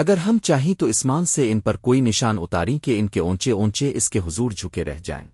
اگر ہم چاہیں تو اسمان سے ان پر کوئی نشان اتاری کہ ان کے اونچے اونچے اس کے حضور جھکے رہ جائیں۔